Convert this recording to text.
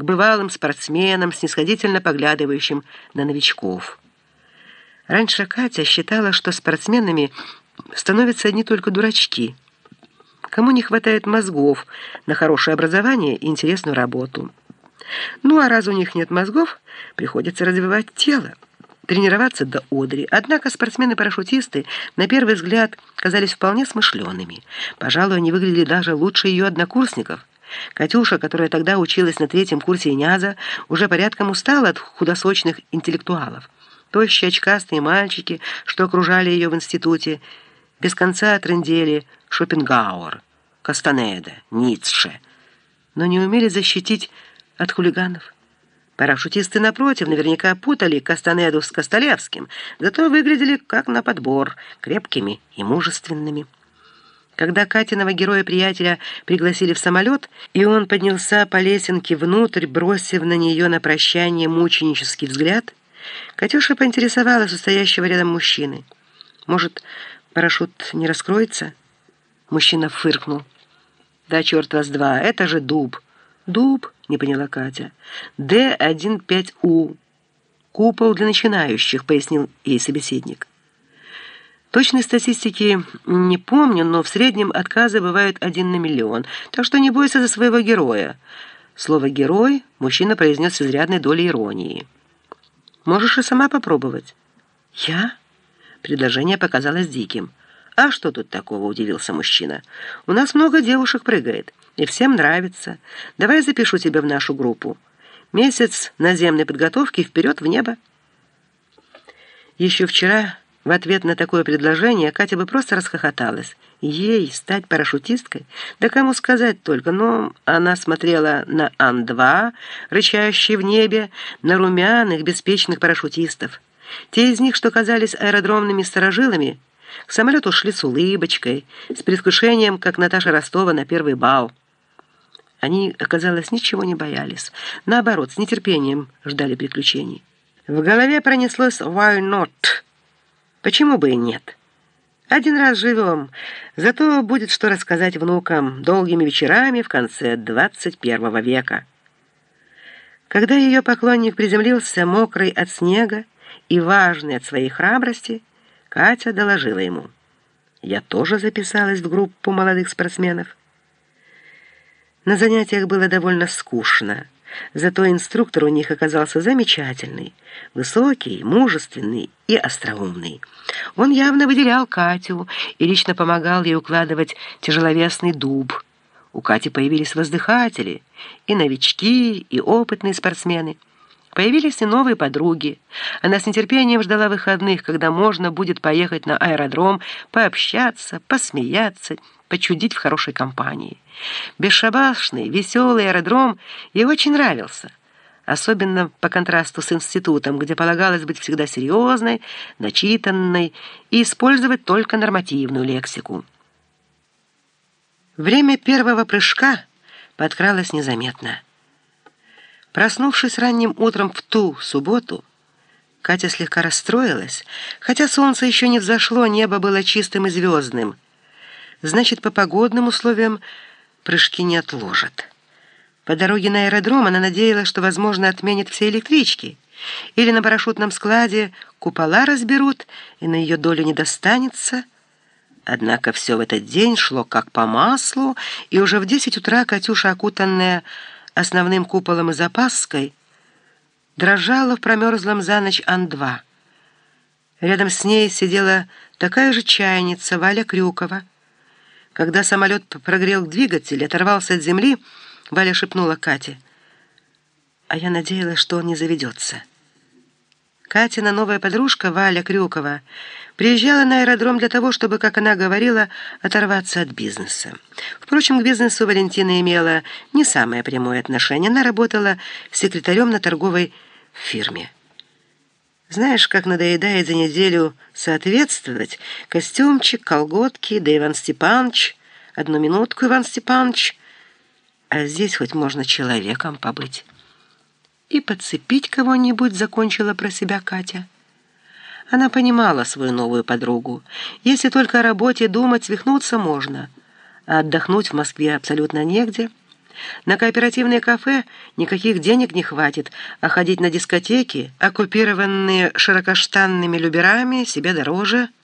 к бывалым спортсменам, снисходительно поглядывающим на новичков. Раньше Катя считала, что спортсменами становятся одни только дурачки, кому не хватает мозгов на хорошее образование и интересную работу. Ну а раз у них нет мозгов, приходится развивать тело, тренироваться до одри. Однако спортсмены-парашютисты на первый взгляд казались вполне смышленными. Пожалуй, они выглядели даже лучше ее однокурсников. Катюша, которая тогда училась на третьем курсе ИНЯЗа, уже порядком устала от худосочных интеллектуалов. Тощие очкастые мальчики, что окружали ее в институте, без конца трындели Шопенгауэр, Кастанеда, Ницше, но не умели защитить от хулиганов. Парашютисты, напротив, наверняка путали Кастанеду с Костолевским, зато выглядели как на подбор, крепкими и мужественными. Когда Катиного героя-приятеля пригласили в самолет, и он поднялся по лесенке внутрь, бросив на нее на прощание мученический взгляд, Катюша поинтересовалась у стоящего рядом мужчины. «Может, парашют не раскроется?» Мужчина фыркнул. «Да черт вас два, это же дуб!» «Дуб?» — не поняла Катя. «Д-15У. Купол для начинающих», — пояснил ей собеседник. Точной статистики не помню, но в среднем отказы бывают один на миллион, так что не бойся за своего героя. Слово «герой» мужчина произнес с изрядной долей иронии. «Можешь и сама попробовать». «Я?» Предложение показалось диким. «А что тут такого?» – удивился мужчина. «У нас много девушек прыгает, и всем нравится. Давай запишу тебя в нашу группу. Месяц наземной подготовки вперед в небо». Еще вчера в ответ на такое предложение Катя бы просто расхохоталась. Ей стать парашютисткой? Да кому сказать только, но она смотрела на Ан-2, рычащие в небе, на румяных, беспечных парашютистов. Те из них, что казались аэродромными сторожилами, к самолету шли с улыбочкой, с предвкушением, как Наташа Ростова на первый бал. Они, оказалось, ничего не боялись. Наоборот, с нетерпением ждали приключений. В голове пронеслось «Why not?» Почему бы и нет? Один раз живем, зато будет что рассказать внукам долгими вечерами в конце 21 века. Когда ее поклонник приземлился, мокрый от снега и важный от своей храбрости, Катя доложила ему. «Я тоже записалась в группу молодых спортсменов». На занятиях было довольно скучно. Зато инструктор у них оказался замечательный, высокий, мужественный и остроумный. Он явно выделял Катю и лично помогал ей укладывать тяжеловесный дуб. У Кати появились воздыхатели, и новички, и опытные спортсмены. Появились и новые подруги. Она с нетерпением ждала выходных, когда можно будет поехать на аэродром, пообщаться, посмеяться, почудить в хорошей компании. Бесшабашный, веселый аэродром ей очень нравился, особенно по контрасту с институтом, где полагалось быть всегда серьезной, начитанной и использовать только нормативную лексику. Время первого прыжка подкралось незаметно. Проснувшись ранним утром в ту субботу, Катя слегка расстроилась, хотя солнце еще не взошло, небо было чистым и звездным. Значит, по погодным условиям прыжки не отложат. По дороге на аэродром она надеялась, что, возможно, отменят все электрички. Или на парашютном складе купола разберут, и на ее долю не достанется. Однако все в этот день шло как по маслу, и уже в десять утра Катюша, окутанная основным куполом и запаской, дрожала в промерзлом за ночь Ан-2. Рядом с ней сидела такая же чайница Валя Крюкова. Когда самолет прогрел двигатель, оторвался от земли, Валя шепнула Кате. А я надеялась, что он не заведется. Катина новая подружка Валя Крюкова приезжала на аэродром для того, чтобы, как она говорила, оторваться от бизнеса. Впрочем, к бизнесу Валентина имела не самое прямое отношение. Она работала секретарем на торговой фирме. Знаешь, как надоедает за неделю соответствовать? Костюмчик, колготки, да Иван Степанович. Одну минутку, Иван Степанович. А здесь хоть можно человеком побыть и подцепить кого-нибудь, закончила про себя Катя. Она понимала свою новую подругу. Если только о работе думать, свихнуться можно, а отдохнуть в Москве абсолютно негде. На кооперативное кафе никаких денег не хватит, а ходить на дискотеки, оккупированные широкоштанными люберами, себе дороже –